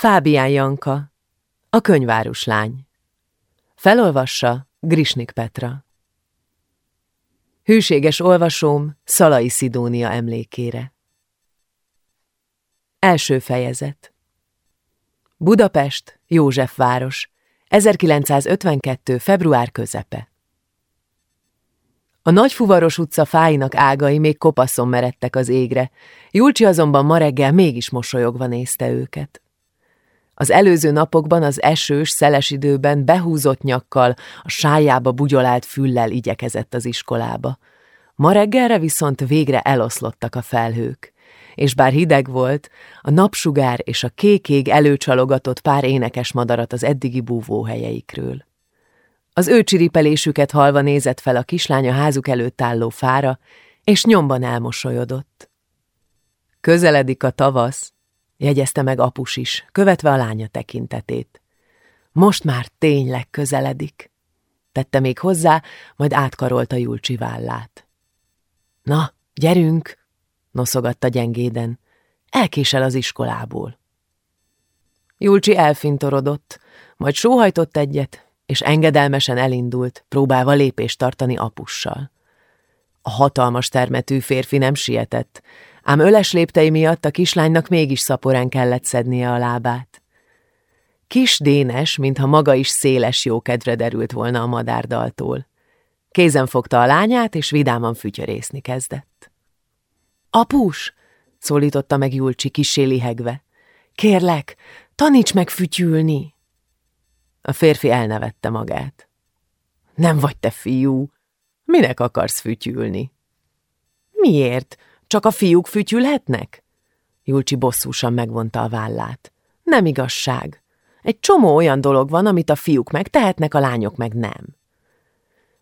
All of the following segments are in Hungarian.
Fábián Janka, a könyvárus lány. Felolvassa Grisnik Petra. Hűséges olvasóm Szalai Szidónia emlékére. Első fejezet Budapest, Józsefváros, 1952. február közepe. A nagyfuvaros utca fáinak ágai még kopaszon meredtek az égre, Julcsi azonban ma reggel mégis mosolyogva nézte őket. Az előző napokban az esős, szeles időben behúzott nyakkal, a sájába bugyolált füllel igyekezett az iskolába. Ma reggelre viszont végre eloszlottak a felhők, és bár hideg volt, a napsugár és a kékég előcsalogatott pár énekes madarat az eddigi búvóhelyeikről. Az ő csiripelésüket halva nézett fel a kislány a házuk előtt álló fára, és nyomban elmosolyodott. Közeledik a tavasz, jegyezte meg apus is, követve a lánya tekintetét. Most már tényleg közeledik, tette még hozzá, majd átkarolta Julcsi vállát. Na, gyerünk, noszogatta gyengéden, elkésel az iskolából. Julcsi elfintorodott, majd sóhajtott egyet, és engedelmesen elindult, próbálva lépést tartani apussal. A hatalmas termetű férfi nem sietett, ám öles léptei miatt a kislánynak mégis szaporán kellett szednie a lábát. Kis Dénes, mintha maga is széles jókedvre derült volna a madárdaltól. Kézen fogta a lányát, és vidáman fütyörészni kezdett. Apus! szólította meg Julcsi kissé lihegve. Kérlek, taníts meg fütyülni! A férfi elnevette magát. Nem vagy te fiú. Minek akarsz fütyülni? Miért? Csak a fiúk fütyülhetnek? Julcsi bosszúsan megvonta a vállát. Nem igazság. Egy csomó olyan dolog van, amit a fiúk megtehetnek, a lányok meg nem.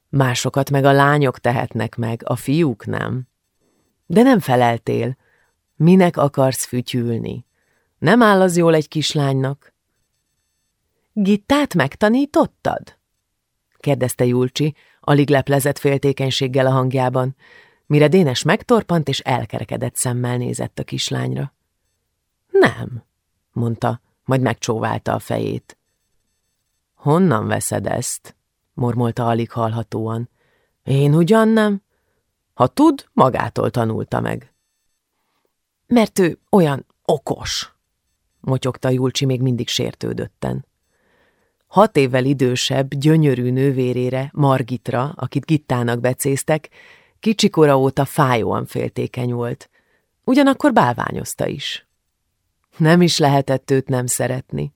Másokat meg a lányok tehetnek meg, a fiúk nem. De nem feleltél. Minek akarsz fütyülni? Nem áll az jól egy kislánynak? Gittát megtanítottad? kérdezte Julcsi, alig leplezett féltékenységgel a hangjában, mire Dénes megtorpant és elkerekedett szemmel nézett a kislányra. Nem, mondta, majd megcsóválta a fejét. Honnan veszed ezt? mormolta alig hallhatóan. Én ugyan nem? Ha tud, magától tanulta meg. Mert ő olyan okos, motyogta Julcsi még mindig sértődötten. Hat évvel idősebb, gyönyörű nővérére, Margitra, akit Gittának becéztek, kicsikora óta fájóan féltékeny volt. Ugyanakkor bálványozta is. Nem is lehetett őt nem szeretni.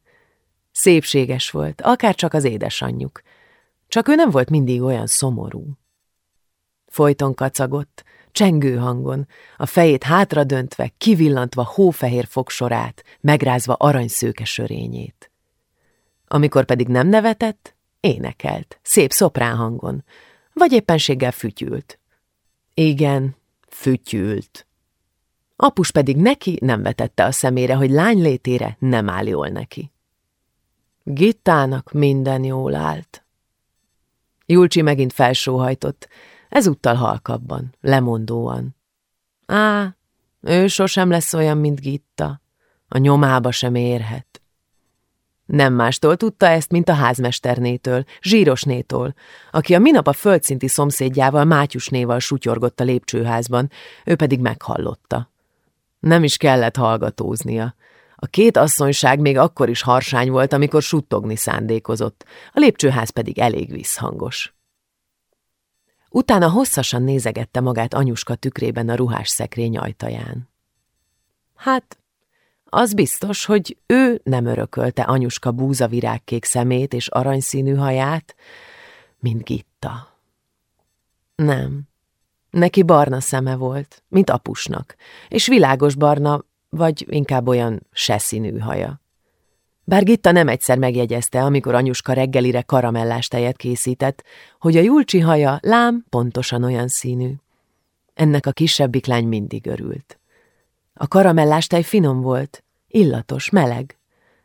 Szépséges volt, akár csak az édesanyjuk. Csak ő nem volt mindig olyan szomorú. Folyton kacagott, csengő hangon, a fejét hátra döntve, kivillantva hófehér fogsorát, megrázva aranyszőke sörényét. Amikor pedig nem nevetett, énekelt, szép szoprán hangon, vagy éppenséggel fütyült. Igen, fütyült. Apus pedig neki nem vetette a szemére, hogy lány létére nem áll jól neki. Gittának minden jól állt. Julcsi megint felsóhajtott, ezúttal halkabban, lemondóan. Á, ő sosem lesz olyan, mint Gitta, a nyomába sem érhet. Nem mástól tudta ezt, mint a házmesternétől, Zsírosnétól, aki a minap a földszinti szomszédjával Mátyusnéval sutyorgott a lépcsőházban, ő pedig meghallotta. Nem is kellett hallgatóznia. A két asszonyság még akkor is harsány volt, amikor suttogni szándékozott, a lépcsőház pedig elég visszhangos. Utána hosszasan nézegette magát anyuska tükrében a ruhás szekrény ajtaján. Hát, az biztos, hogy ő nem örökölte anyuska búzavirágkék szemét és aranyszínű haját, mint Gitta. Nem. Neki barna szeme volt, mint apusnak, és világos barna, vagy inkább olyan színű haja. Bár Gitta nem egyszer megjegyezte, amikor anyuska reggelire karamellás tejet készített, hogy a Julcsi haja lám pontosan olyan színű. Ennek a kisebbik lány mindig örült. A karamellástáj finom volt, illatos, meleg.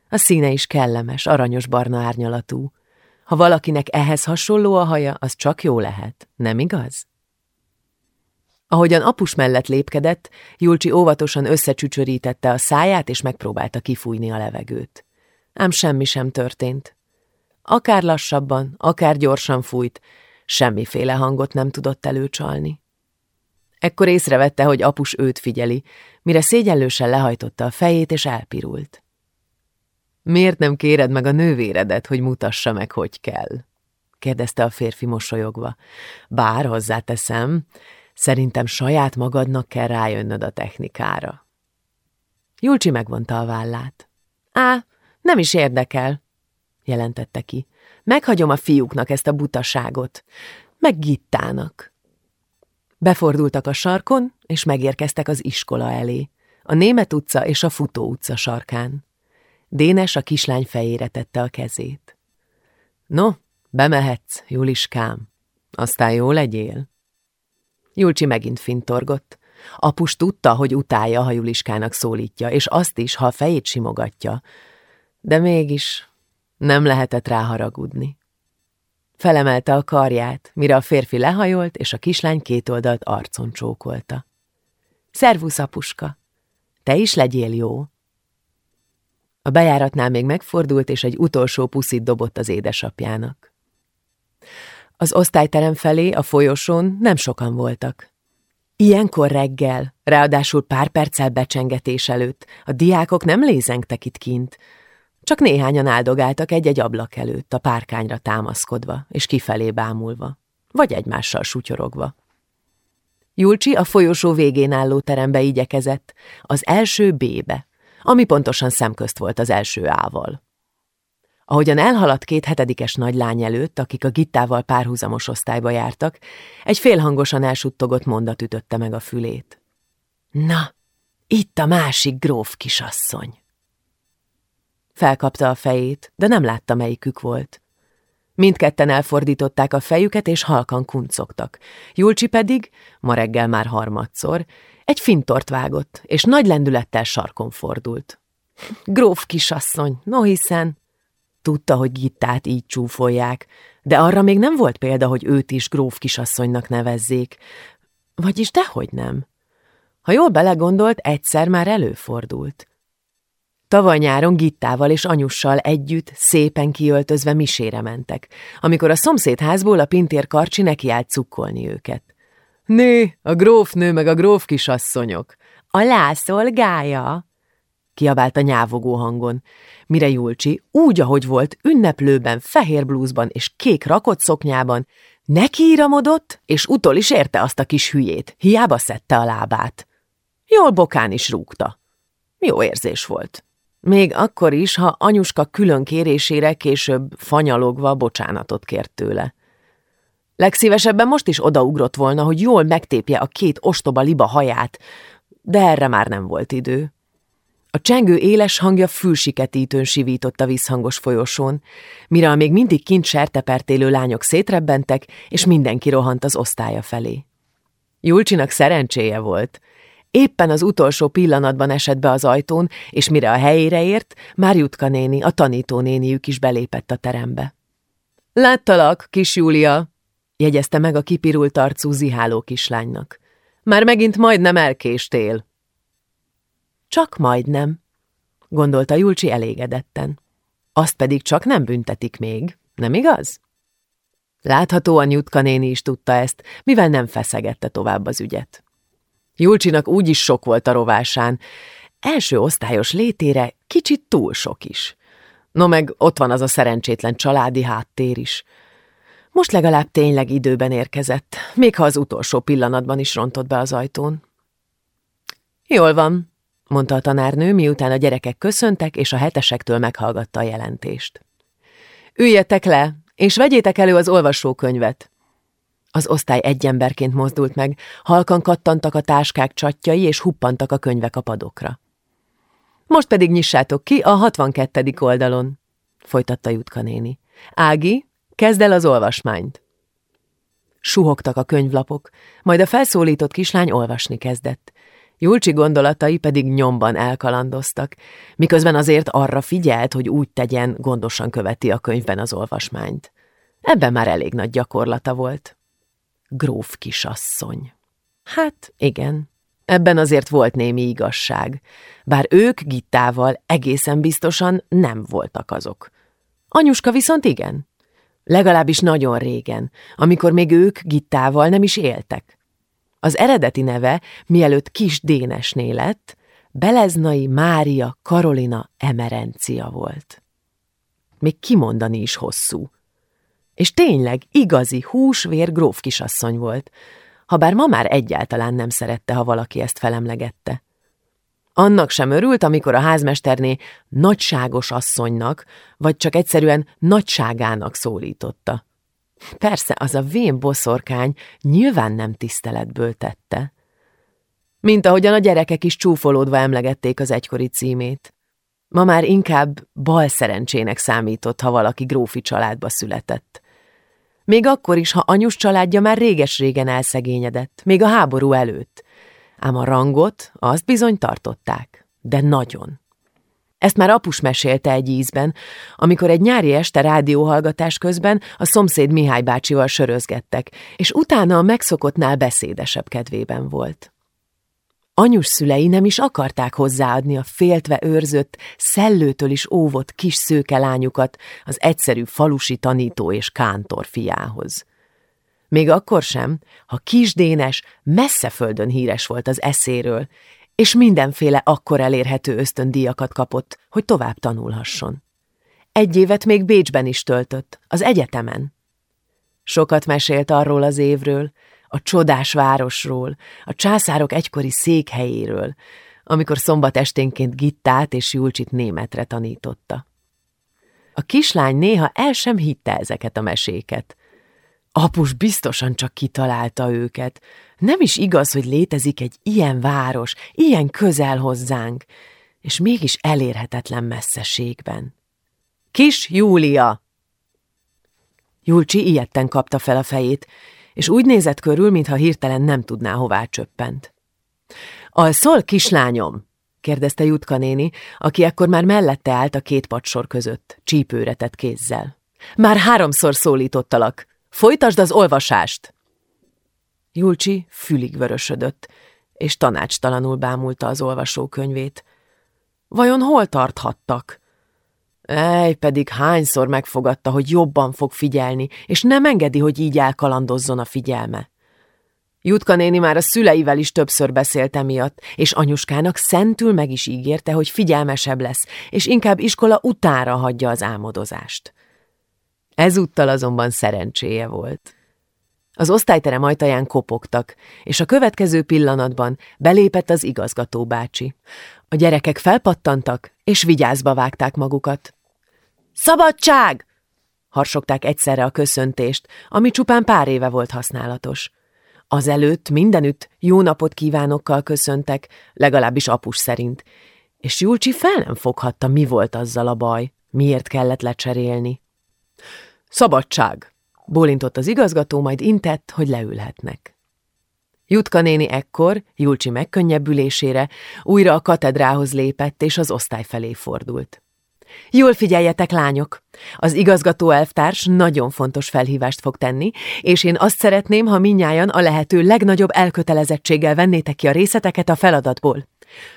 A színe is kellemes, aranyos-barna árnyalatú. Ha valakinek ehhez hasonló a haja, az csak jó lehet, nem igaz? Ahogyan apus mellett lépkedett, Julcsi óvatosan összecsücsörítette a száját, és megpróbálta kifújni a levegőt. ám semmi sem történt. Akár lassabban, akár gyorsan fújt, semmiféle hangot nem tudott előcsalni. Ekkor észrevette, hogy apus őt figyeli, mire szégyenlősen lehajtotta a fejét és elpirult. Miért nem kéred meg a nővéredet, hogy mutassa meg, hogy kell? kérdezte a férfi mosolyogva. Bár hozzáteszem, szerintem saját magadnak kell rájönnöd a technikára. Julcsi megvonta a vállát. Á, nem is érdekel, jelentette ki. Meghagyom a fiúknak ezt a butaságot, meg Gittának. Befordultak a sarkon, és megérkeztek az iskola elé, a Német utca és a Futó utca sarkán. Dénes a kislány fejére tette a kezét. No, bemehetsz, Juliskám, aztán jó legyél. Julcsi megint fintorgott. Apus tudta, hogy utálja, ha Juliskának szólítja, és azt is, ha a fejét simogatja. De mégis nem lehetett ráharagudni. Felemelte a karját, mire a férfi lehajolt, és a kislány két oldalt arcon csókolta. Szervusz, apuska! Te is legyél jó! A bejáratnál még megfordult, és egy utolsó puszit dobott az édesapjának. Az osztályterem felé, a folyosón nem sokan voltak. Ilyenkor reggel, ráadásul pár perccel becsengetés előtt, a diákok nem lézengtek itt kint, csak néhányan áldogáltak egy-egy ablak előtt, a párkányra támaszkodva, és kifelé bámulva, vagy egymással sutyorogva. Julcsi a folyosó végén álló terembe igyekezett, az első B-be, ami pontosan szemközt volt az első ával. Ahogyan elhaladt két hetedikes nagylány előtt, akik a gittával párhuzamos osztályba jártak, egy félhangosan elsuttogott mondat ütötte meg a fülét. Na, itt a másik gróf kisasszony. Felkapta a fejét, de nem látta, melyikük volt. Mindketten elfordították a fejüket, és halkan kuncogtak. Julcsi pedig, ma reggel már harmadszor, egy fintort vágott, és nagy lendülettel sarkon fordult. Gróf kisasszony, no hiszen... Tudta, hogy Gittát így csúfolják, de arra még nem volt példa, hogy őt is gróf kisasszonynak nevezzék. Vagyis dehogy nem. Ha jól belegondolt, egyszer már előfordult. Tavaly nyáron Gittával és anyussal együtt, szépen kiöltözve misére mentek, amikor a szomszédházból a pintér karcsi nekiállt cukkolni őket. Né, a grófnő meg a gróf kisasszonyok. A lászolgája! kiabált a nyávogó hangon, mire Julcsi, úgy, ahogy volt, ünneplőben, fehér blúzban és kék rakott szoknyában, nekiíramodott, és utol is érte azt a kis hülyét, hiába szedte a lábát. Jól bokán is rúgta. Jó érzés volt. Még akkor is, ha anyuska külön kérésére később fanyalogva bocsánatot kért tőle. Legszívesebben most is odaugrott volna, hogy jól megtépje a két ostoba liba haját, de erre már nem volt idő. A csengő éles hangja fülsiketítőn sivított a vízhangos folyosón, mire a még mindig kint sertepertélő lányok szétrebbentek, és mindenki rohant az osztálya felé. Julcsinak szerencséje volt – Éppen az utolsó pillanatban esett be az ajtón, és mire a helyére ért, már Jutka néni, a tanítónéniük is belépett a terembe. Láttalak, kis Júlia, jegyezte meg a kipirult arcú ziháló kislánynak. Már megint majdnem elkéstél. Csak majdnem, gondolta Julcsi elégedetten. Azt pedig csak nem büntetik még, nem igaz? Láthatóan Jutka néni is tudta ezt, mivel nem feszegette tovább az ügyet. Julcsinak úgy is sok volt a rovásán. Első osztályos létére kicsit túl sok is. No meg ott van az a szerencsétlen családi háttér is. Most legalább tényleg időben érkezett, még ha az utolsó pillanatban is rontott be az ajtón. Jól van, mondta a tanárnő, miután a gyerekek köszöntek, és a hetesektől meghallgatta a jelentést. Üljetek le, és vegyétek elő az olvasókönyvet. Az osztály egy emberként mozdult meg, halkan kattantak a táskák csatjai, és huppantak a könyvek a padokra. Most pedig nyissátok ki a 62. oldalon, folytatta Jutka néni. Ági, kezd el az olvasmányt. Suhogtak a könyvlapok, majd a felszólított kislány olvasni kezdett. Julcsi gondolatai pedig nyomban elkalandoztak, miközben azért arra figyelt, hogy úgy tegyen, gondosan követi a könyvben az olvasmányt. Ebben már elég nagy gyakorlata volt. Gróf kisasszony. Hát, igen, Ebben azért volt némi igazság, bár ők Gittával egészen biztosan nem voltak azok. Anyuska viszont igen. Legalábbis nagyon régen, amikor még ők Gittával nem is éltek. Az eredeti neve, mielőtt kis Dénesné lett, Beleznai Mária Karolina Emerencia volt. Még kimondani is hosszú. És tényleg igazi húsvér gróf kisasszony volt, habár ma már egyáltalán nem szerette, ha valaki ezt felemlegette. Annak sem örült, amikor a házmesterné nagyságos asszonynak, vagy csak egyszerűen nagyságának szólította. Persze, az a vén boszorkány nyilván nem tiszteletből tette. Mint ahogyan a gyerekek is csúfolódva emlegették az egykori címét. Ma már inkább bal szerencsének számított, ha valaki grófi családba született. Még akkor is, ha anyus családja már réges-régen elszegényedett, még a háború előtt. Ám a rangot azt bizony tartották, de nagyon. Ezt már apus mesélte egy ízben, amikor egy nyári este rádióhallgatás közben a szomszéd Mihály bácsival sörözgettek, és utána a megszokottnál beszédesebb kedvében volt. Anyus szülei nem is akarták hozzáadni a féltve őrzött, szellőtől is óvott kis szőke lányukat az egyszerű falusi tanító és kántor fiához. Még akkor sem, ha kis Dénes messze földön híres volt az eszéről, és mindenféle akkor elérhető ösztöndíjakat kapott, hogy tovább tanulhasson. Egy évet még Bécsben is töltött, az egyetemen. Sokat mesélt arról az évről, a csodás városról, a császárok egykori székhelyéről, amikor szombat esténként Gittát és Julcsit németre tanította. A kislány néha el sem hitte ezeket a meséket. Apus biztosan csak kitalálta őket. Nem is igaz, hogy létezik egy ilyen város, ilyen közel hozzánk, és mégis elérhetetlen messzeségben. Kis Júlia! Julcsi ilyetten kapta fel a fejét, és úgy nézett körül, mintha hirtelen nem tudná, hová csöppent. Alszol, kislányom? kérdezte Jutka néni, aki ekkor már mellette állt a két padsor között, csípőre tett kézzel. Már háromszor szólítottalak. Folytasd az olvasást! Julcsi fülig vörösödött, és tanácstalanul bámulta az olvasókönyvét. Vajon hol tarthattak? Ej, pedig hányszor megfogadta, hogy jobban fog figyelni, és nem engedi, hogy így elkalandozzon a figyelme. Jutka néni már a szüleivel is többször beszélt emiatt, és anyuskának szentül meg is ígérte, hogy figyelmesebb lesz, és inkább iskola utára hagyja az álmodozást. Ezúttal azonban szerencséje volt. Az osztályterem ajtaján kopogtak, és a következő pillanatban belépett az igazgató bácsi. A gyerekek felpattantak, és vigyázba vágták magukat. Szabadság! Harsogták egyszerre a köszöntést, ami csupán pár éve volt használatos. Azelőtt mindenütt jó napot kívánokkal köszöntek, legalábbis apus szerint, és Julcsi fel nem foghatta, mi volt azzal a baj, miért kellett lecserélni. Szabadság! Bólintott az igazgató, majd intett, hogy leülhetnek. Jutka néni ekkor, Julcsi megkönnyebbülésére, újra a katedrához lépett, és az osztály felé fordult. Jól figyeljetek, lányok! Az igazgató elvtárs nagyon fontos felhívást fog tenni, és én azt szeretném, ha minnyáján a lehető legnagyobb elkötelezettséggel vennétek ki a részleteket a feladatból.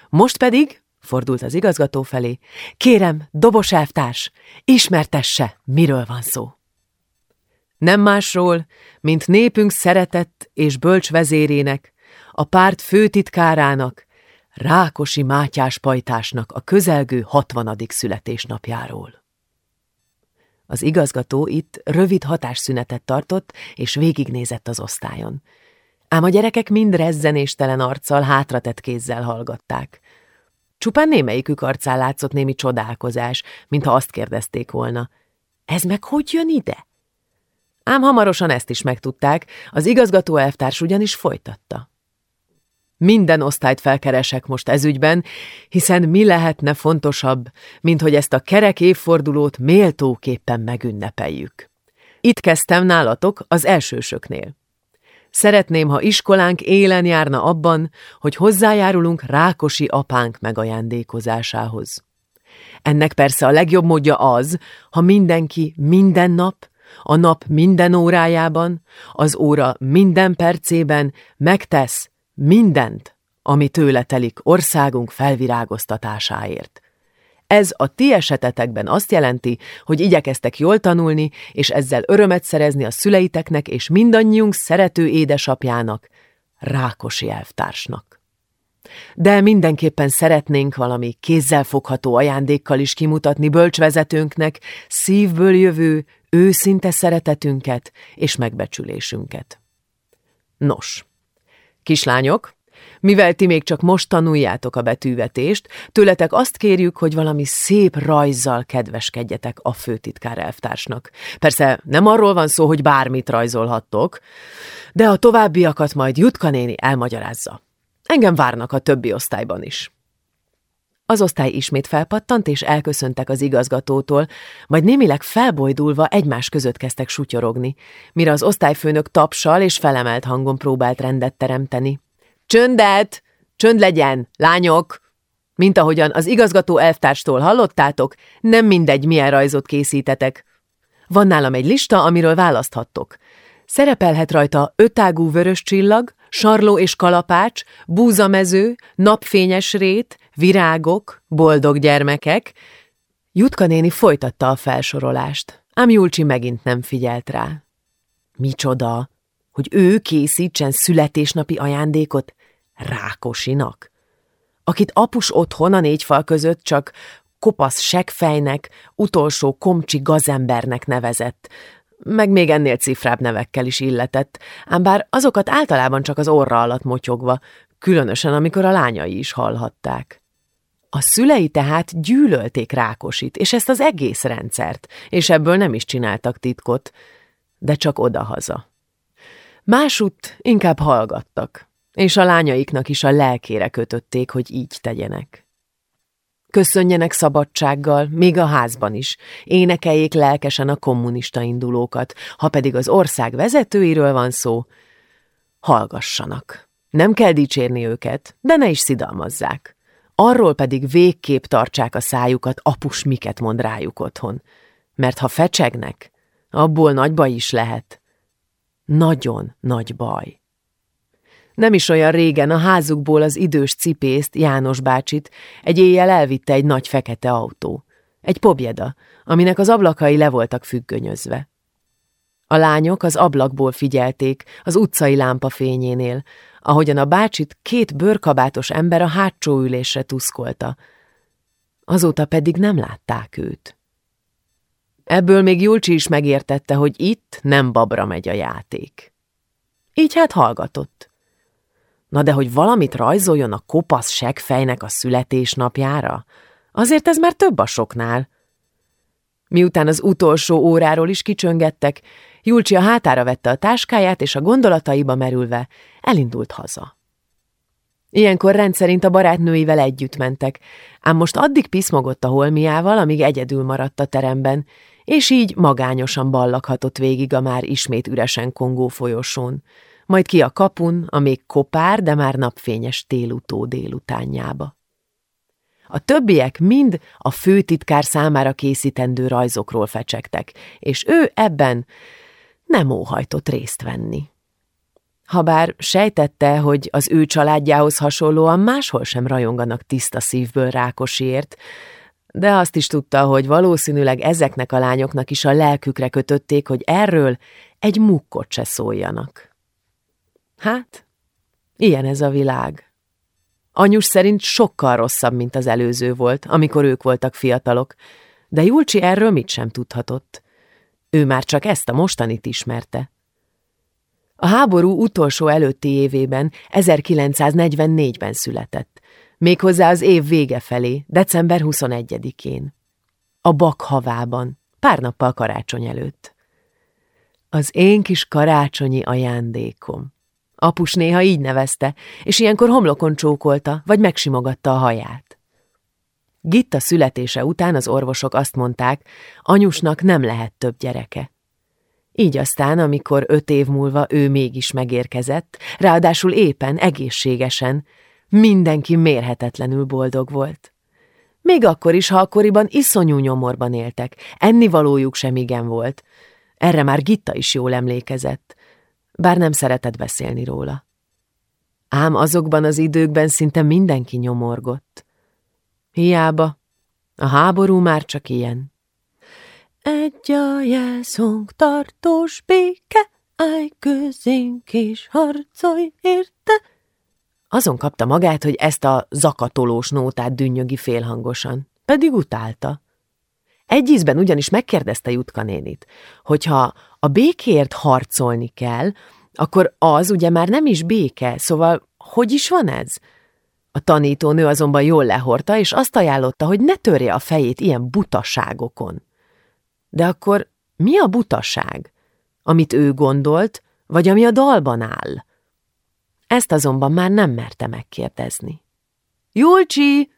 Most pedig, fordult az igazgató felé, kérem, dobos elvtárs, ismertesse, miről van szó. Nem másról, mint népünk szeretett és bölcs vezérének, a párt főtitkárának, Rákosi Mátyás pajtásnak a közelgő hatvanadik születésnapjáról. Az igazgató itt rövid hatásszünetet tartott, és végignézett az osztályon. Ám a gyerekek mind rezzenéstelen arccal, hátratett kézzel hallgatták. Csupán némelyikük arcán látszott némi csodálkozás, mintha azt kérdezték volna. Ez meg hogy jön ide? Ám hamarosan ezt is megtudták, az igazgató elvtárs ugyanis folytatta. Minden osztályt felkeresek most ezügyben, hiszen mi lehetne fontosabb, mint hogy ezt a kerek évfordulót méltóképpen megünnepeljük. Itt kezdtem nálatok az elsősöknél. Szeretném, ha iskolánk élen járna abban, hogy hozzájárulunk Rákosi apánk megajándékozásához. Ennek persze a legjobb módja az, ha mindenki minden nap, a nap minden órájában, az óra minden percében megtesz mindent ami tőle telik országunk felvirágoztatásáért. Ez a ti esetetekben azt jelenti, hogy igyekeztek jól tanulni, és ezzel örömet szerezni a szüleiteknek és mindannyiunk szerető édesapjának, Rákosi elvtársnak. De mindenképpen szeretnénk valami kézzelfogható ajándékkal is kimutatni bölcsvezetőnknek szívből jövő, őszinte szeretetünket és megbecsülésünket. Nos, kislányok, mivel ti még csak most tanuljátok a betűvetést, tőletek azt kérjük, hogy valami szép rajzzal kedveskedjetek a főtitkár elvtársnak. Persze nem arról van szó, hogy bármit rajzolhattok, de a továbbiakat majd Jutka néni elmagyarázza. Engem várnak a többi osztályban is. Az osztály ismét felpattant, és elköszöntek az igazgatótól, majd némileg felbojdulva egymás között kezdtek sutyorogni, mire az osztályfőnök tapsal és felemelt hangon próbált rendet teremteni. Csöndet! Csönd legyen, lányok! Mint ahogyan az igazgató elvtárstól hallottátok, nem mindegy, milyen rajzot készítetek. Van nálam egy lista, amiről választhattok. Szerepelhet rajta ötágú vörös csillag, sarló és kalapács, búzamező, napfényes rét, virágok, boldog gyermekek. Jutka néni folytatta a felsorolást, ám Julcsi megint nem figyelt rá. Micsoda, hogy ő készítsen születésnapi ajándékot Rákosinak, akit apus otthon a négy fal között csak kopasz segfejnek, utolsó komcsi gazembernek nevezett, meg még ennél cifrább nevekkel is illetett, ám bár azokat általában csak az orra alatt motyogva, különösen amikor a lányai is hallhatták. A szülei tehát gyűlölték Rákosit, és ezt az egész rendszert, és ebből nem is csináltak titkot, de csak odahaza. Másutt inkább hallgattak, és a lányaiknak is a lelkére kötötték, hogy így tegyenek. Köszönjenek szabadsággal, még a házban is, énekeljék lelkesen a kommunista indulókat, ha pedig az ország vezetőiről van szó, hallgassanak. Nem kell dicsérni őket, de ne is szidalmazzák. Arról pedig végképp tartsák a szájukat, apus miket mond rájuk otthon. Mert ha fecsegnek, abból nagy baj is lehet. Nagyon nagy baj. Nem is olyan régen a házukból az idős cipészt, János bácsit, egy éjjel elvitte egy nagy fekete autó. Egy pobjeda, aminek az ablakai le voltak függönyözve. A lányok az ablakból figyelték, az utcai lámpa fényénél, ahogyan a bácsit két bőrkabátos ember a hátsó ülésre tuszkolta. Azóta pedig nem látták őt. Ebből még Julcsi is megértette, hogy itt nem babra megy a játék. Így hát hallgatott. Na de hogy valamit rajzoljon a kopasz segfejnek a születésnapjára? Azért ez már több a soknál. Miután az utolsó óráról is kicsöngettek, Julcsi a hátára vette a táskáját, és a gondolataiba merülve elindult haza. Ilyenkor rendszerint a barátnőivel együtt mentek, ám most addig piszmogott a holmiával, amíg egyedül maradt a teremben, és így magányosan ballakhatott végig a már ismét üresen kongó folyosón majd ki a kapun, a még kopár, de már napfényes télutó délutánjába. A többiek mind a főtitkár számára készítendő rajzokról fecsegtek, és ő ebben nem óhajtott részt venni. Habár sejtette, hogy az ő családjához hasonlóan máshol sem rajonganak tiszta szívből Rákosiért, de azt is tudta, hogy valószínűleg ezeknek a lányoknak is a lelkükre kötötték, hogy erről egy mukkot se szóljanak. Hát, ilyen ez a világ. Anyus szerint sokkal rosszabb, mint az előző volt, amikor ők voltak fiatalok, de Julcsi erről mit sem tudhatott. Ő már csak ezt a mostanit ismerte. A háború utolsó előtti évében, 1944-ben született, méghozzá az év vége felé, december 21-én. A Bakhavában, pár nappal karácsony előtt. Az én kis karácsonyi ajándékom. Apus néha így nevezte, és ilyenkor homlokon csókolta, vagy megsimogatta a haját. Gitta születése után az orvosok azt mondták, anyusnak nem lehet több gyereke. Így aztán, amikor öt év múlva ő mégis megérkezett, ráadásul éppen, egészségesen, mindenki mérhetetlenül boldog volt. Még akkor is, ha akkoriban iszonyú nyomorban éltek, ennivalójuk sem igen volt. Erre már Gitta is jól emlékezett, bár nem szeretett beszélni róla. ám azokban az időkben szinte mindenki nyomorgott. Hiába, a háború már csak ilyen. Egy a jelszónk tartós béke, állj közénk és harcolj érte. Azon kapta magát, hogy ezt a zakatolós nótát dünnyögi félhangosan, pedig utálta. Egy ízben ugyanis megkérdezte Jutka nénit, hogyha a békért harcolni kell, akkor az ugye már nem is béke, szóval hogy is van ez? A tanítónő azonban jól lehorta, és azt ajánlotta, hogy ne törje a fejét ilyen butaságokon. De akkor mi a butaság? Amit ő gondolt, vagy ami a dalban áll? Ezt azonban már nem merte megkérdezni. Julcsi!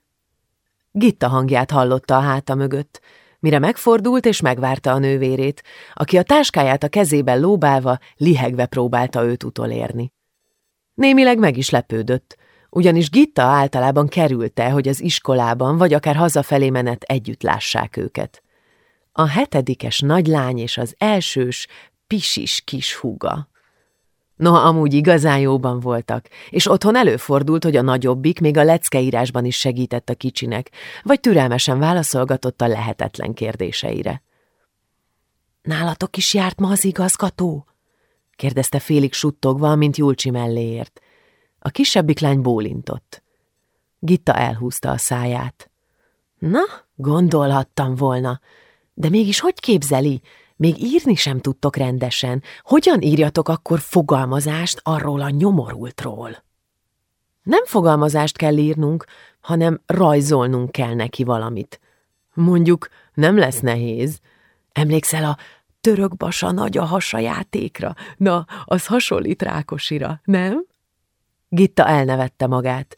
Gitta hangját hallotta a háta mögött, mire megfordult és megvárta a nővérét, aki a táskáját a kezében lóbálva, lihegve próbálta őt utolérni. Némileg meg is lepődött, ugyanis Gitta általában kerülte, hogy az iskolában vagy akár hazafelé menet együtt lássák őket. A hetedikes nagylány és az elsős, pisis kis húga. Noha amúgy igazán jóban voltak, és otthon előfordult, hogy a nagyobbik még a leckeírásban is segített a kicsinek, vagy türelmesen válaszolgatott a lehetetlen kérdéseire. Nálatok is járt ma az igazgató? kérdezte félig suttogva, mint Julcsi melléért. A kisebbik lány bólintott. Gitta elhúzta a száját. Na, gondolhattam volna, de mégis hogy képzeli? Még írni sem tudtok rendesen. Hogyan írjatok akkor fogalmazást arról a nyomorultról? Nem fogalmazást kell írnunk, hanem rajzolnunk kell neki valamit. Mondjuk, nem lesz nehéz. Emlékszel a török basa nagy a hasa játékra? Na, az hasonlít Rákosira, nem? Gitta elnevette magát,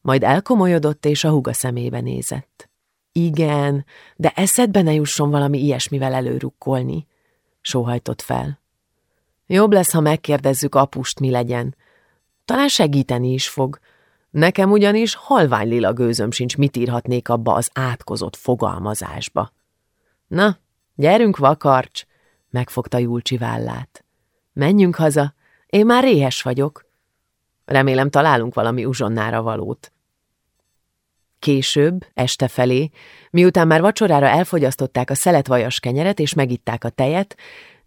majd elkomolyodott és a huga szemébe nézett. Igen, de eszedbe ne jusson valami ilyesmivel előrukkolni, sóhajtott fel. Jobb lesz, ha megkérdezzük apust, mi legyen. Talán segíteni is fog. Nekem ugyanis halvány lila gőzöm sincs, mit írhatnék abba az átkozott fogalmazásba. Na, gyerünk, vakarcs, megfogta Julcsi vállát. Menjünk haza, én már réhes vagyok. Remélem találunk valami uzsonnára valót. Később, este felé, miután már vacsorára elfogyasztották a szeletvajas kenyeret és megitták a tejet,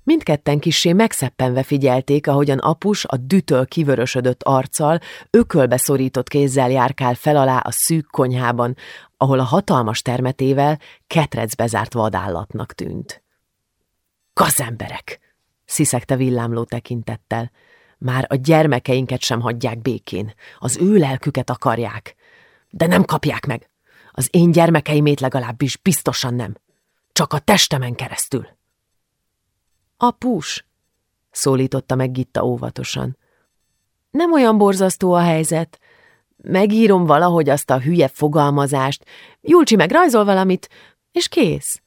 mindketten kissé megszeppenve figyelték, ahogyan apus a dütöl kivörösödött arccal, ökölbe szorított kézzel járkál fel alá a szűk konyhában, ahol a hatalmas termetével ketrecbe zárt vadállatnak tűnt. Kazemberek! sziszegte villámló tekintettel. Már a gyermekeinket sem hagyják békén, az ő lelküket akarják de nem kapják meg. Az én gyermekeimét legalábbis biztosan nem. Csak a testemen keresztül. Apus, szólította meg Gitta óvatosan. Nem olyan borzasztó a helyzet. Megírom valahogy azt a hülye fogalmazást, Julcsi meg rajzol valamit, és kész.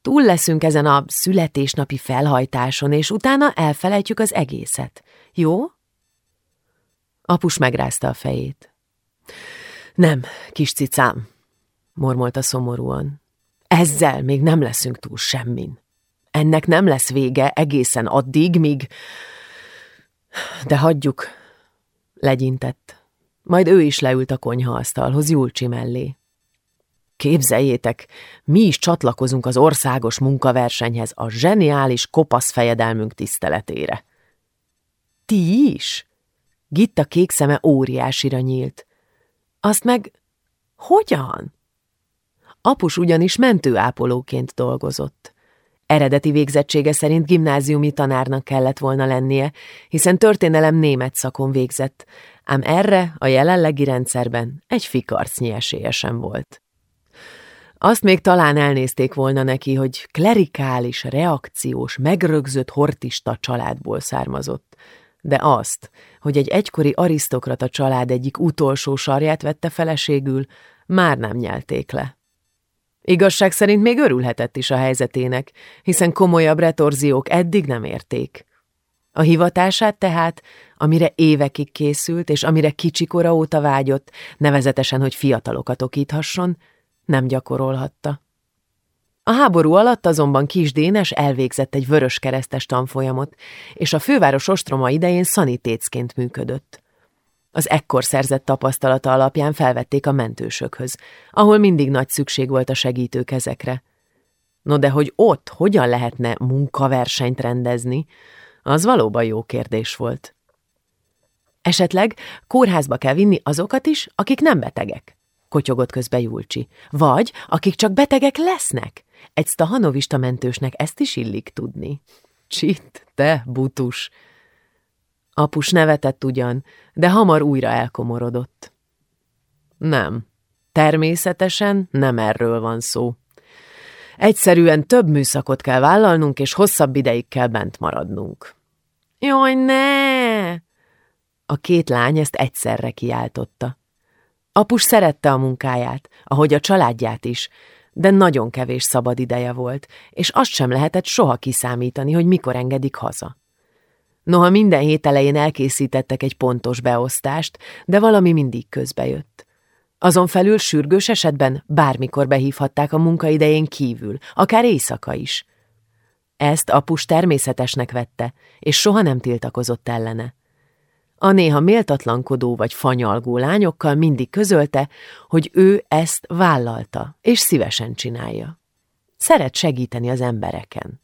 Túl leszünk ezen a születésnapi felhajtáson, és utána elfelejtjük az egészet. Jó? Apus megrázta a fejét. Nem, kis cicám, mormolta szomorúan. Ezzel még nem leszünk túl semmin. Ennek nem lesz vége egészen addig, míg... De hagyjuk, legyintett. Majd ő is leült a konyhaasztalhoz Julcsi mellé. Képzeljétek, mi is csatlakozunk az országos munkaversenyhez a zseniális kopasz fejedelmünk tiszteletére. Ti is? Gitta kék szeme óriásira nyílt. Azt meg hogyan? Apus ugyanis mentőápolóként dolgozott. Eredeti végzettsége szerint gimnáziumi tanárnak kellett volna lennie, hiszen történelem német szakon végzett, ám erre a jelenlegi rendszerben egy fikarcnyi esélye sem volt. Azt még talán elnézték volna neki, hogy klerikális, reakciós, megrögzött hortista családból származott, de azt, hogy egy egykori arisztokrata család egyik utolsó sarját vette feleségül, már nem nyelték le. Igazság szerint még örülhetett is a helyzetének, hiszen komolyabb retorziók eddig nem érték. A hivatását tehát, amire évekig készült, és amire kicsikora óta vágyott, nevezetesen, hogy fiatalokat okíthasson, nem gyakorolhatta. A háború alatt azonban Kis Dénes elvégzett egy vörös keresztes tanfolyamot, és a főváros ostroma idején szanitécként működött. Az ekkor szerzett tapasztalata alapján felvették a mentősökhöz, ahol mindig nagy szükség volt a segítő kezekre. No de hogy ott hogyan lehetne munkaversenyt rendezni, az valóban jó kérdés volt. Esetleg kórházba kell vinni azokat is, akik nem betegek, kotyogott közbe Julcsi. Vagy akik csak betegek lesznek. Egy stahanovista mentősnek ezt is illik tudni. Csit, te butus! Apus nevetett ugyan, de hamar újra elkomorodott. Nem, természetesen nem erről van szó. Egyszerűen több műszakot kell vállalnunk, és hosszabb ideig kell bent maradnunk. Jaj, ne! A két lány ezt egyszerre kiáltotta. Apus szerette a munkáját, ahogy a családját is, de nagyon kevés szabad ideje volt, és azt sem lehetett soha kiszámítani, hogy mikor engedik haza. Noha minden hét elején elkészítettek egy pontos beosztást, de valami mindig közbejött. Azon felül sürgős esetben bármikor behívhatták a munkaidején kívül, akár éjszaka is. Ezt apus természetesnek vette, és soha nem tiltakozott ellene. A néha méltatlankodó vagy fanyalgó lányokkal mindig közölte, hogy ő ezt vállalta, és szívesen csinálja. Szeret segíteni az embereken,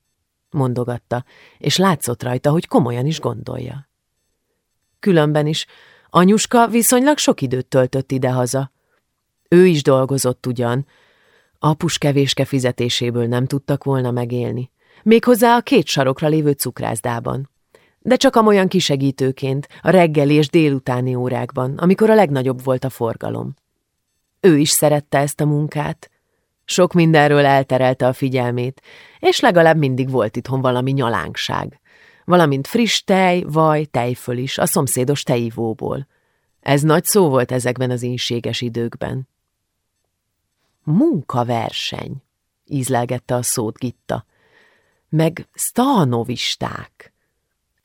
mondogatta, és látszott rajta, hogy komolyan is gondolja. Különben is anyuska viszonylag sok időt töltött idehaza. Ő is dolgozott ugyan, apus kevéske fizetéséből nem tudtak volna megélni, méghozzá a két sarokra lévő cukrászdában de csak amolyan kisegítőként, a reggeli és délutáni órákban, amikor a legnagyobb volt a forgalom. Ő is szerette ezt a munkát. Sok mindenről elterelte a figyelmét, és legalább mindig volt itthon valami nyalánkság. Valamint friss tej, vaj, tejföl is, a szomszédos tejivóból. Ez nagy szó volt ezekben az ínséges időkben. Munkaverseny, ízlelgette a szót Gitta. Meg stanovisták.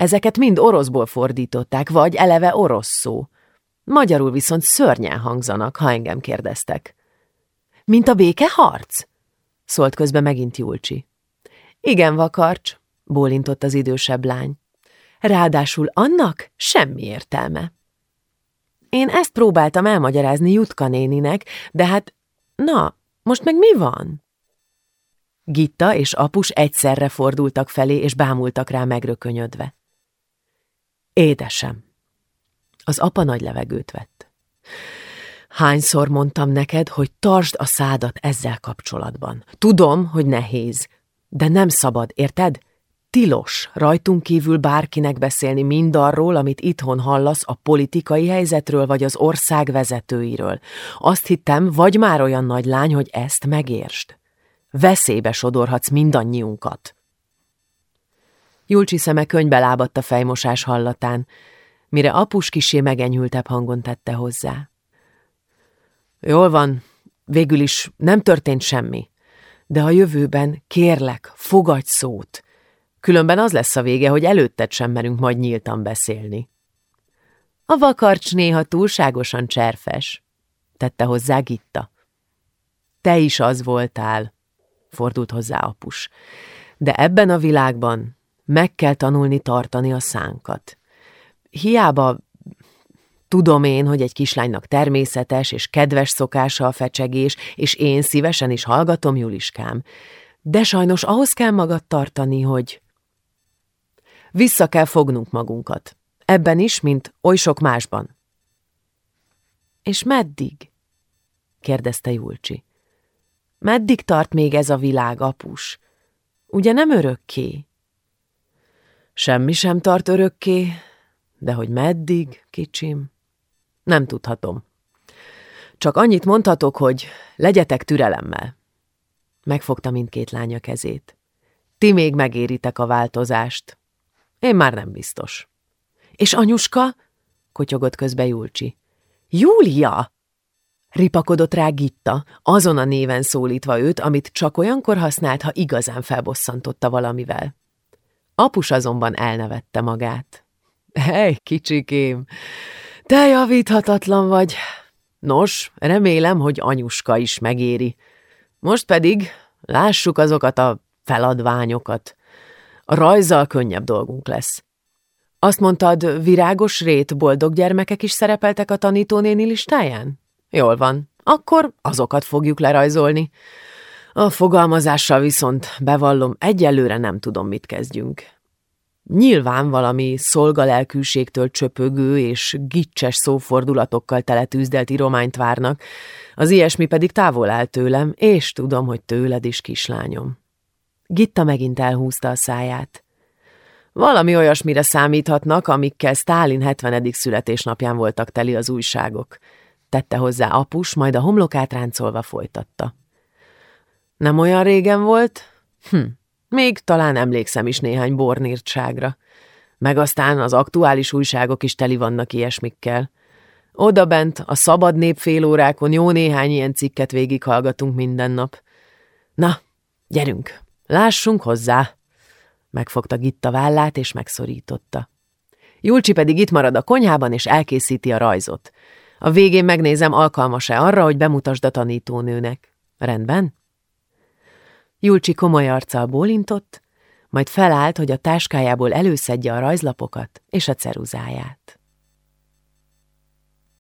Ezeket mind oroszból fordították, vagy eleve orosz szó. Magyarul viszont szörnyen hangzanak, ha engem kérdeztek. Mint a békeharc? szólt közbe megint Julcsi. Igen, vakarcs, bólintott az idősebb lány. Ráadásul annak semmi értelme. Én ezt próbáltam elmagyarázni Jutka néninek, de hát, na, most meg mi van? Gitta és apus egyszerre fordultak felé, és bámultak rá megrökönyödve. Édesem! Az apa nagy levegőt vett. Hányszor mondtam neked, hogy tartsd a szádat ezzel kapcsolatban. Tudom, hogy nehéz, de nem szabad, érted? Tilos rajtunk kívül bárkinek beszélni mindarról, amit itthon hallasz a politikai helyzetről vagy az ország vezetőiről. Azt hittem, vagy már olyan nagy lány, hogy ezt megértsd. Veszélybe sodorhatsz mindannyiunkat. Julcsi szeme könybe lábadt a fejmosás hallatán, mire apus kisé megenyhültebb hangon tette hozzá. Jól van, végül is nem történt semmi, de a jövőben kérlek, fogadj szót, különben az lesz a vége, hogy előtted sem merünk majd nyíltan beszélni. A vakarcs néha túlságosan cserfes, tette hozzá Gitta. Te is az voltál, fordult hozzá apus, de ebben a világban meg kell tanulni tartani a szánkat. Hiába tudom én, hogy egy kislánynak természetes és kedves szokása a fecsegés, és én szívesen is hallgatom, Juliskám, de sajnos ahhoz kell magad tartani, hogy vissza kell fognunk magunkat. Ebben is, mint oly sok másban. És meddig? kérdezte Julcsi. Meddig tart még ez a világ, apus? Ugye nem örökké? Semmi sem tart örökké, de hogy meddig, kicsim, nem tudhatom. Csak annyit mondhatok, hogy legyetek türelemmel. Megfogta mindkét lánya kezét. Ti még megéritek a változást. Én már nem biztos. És anyuska? kotyogott közbe Julcsi. Júlia! Ripakodott rá Gitta, azon a néven szólítva őt, amit csak olyankor használt, ha igazán felbosszantotta valamivel. Apus azonban elnevette magát. Hely, kicsikém, te javíthatatlan vagy. Nos, remélem, hogy anyuska is megéri. Most pedig lássuk azokat a feladványokat. A rajzzal könnyebb dolgunk lesz. Azt mondtad, virágos rét, boldog gyermekek is szerepeltek a tanítónéni listáján? Jól van, akkor azokat fogjuk lerajzolni. A fogalmazással viszont, bevallom, egyelőre nem tudom, mit kezdjünk. Nyilván valami szolgalelkűségtől csöpögő és gicses szófordulatokkal teletűzdelt irományt várnak, az ilyesmi pedig távol áll tőlem, és tudom, hogy tőled is, kislányom. Gitta megint elhúzta a száját. Valami olyasmire számíthatnak, amikkel Stálin 70. születésnapján voltak teli az újságok. Tette hozzá apus, majd a homlokát ráncolva folytatta. Nem olyan régen volt? Hm, még talán emlékszem is néhány bornírtságra. Meg aztán az aktuális újságok is teli vannak ilyesmikkel. Oda bent, a szabad nép félórákon jó néhány ilyen cikket végighallgatunk minden nap. Na, gyerünk, lássunk hozzá! Megfogta Gitta vállát, és megszorította. Julcsi pedig itt marad a konyhában, és elkészíti a rajzot. A végén megnézem, alkalmas-e arra, hogy bemutasd a tanítónőnek. Rendben? Julcsi komoly arccal bólintott, majd felállt, hogy a táskájából előszedje a rajzlapokat és a ceruzáját.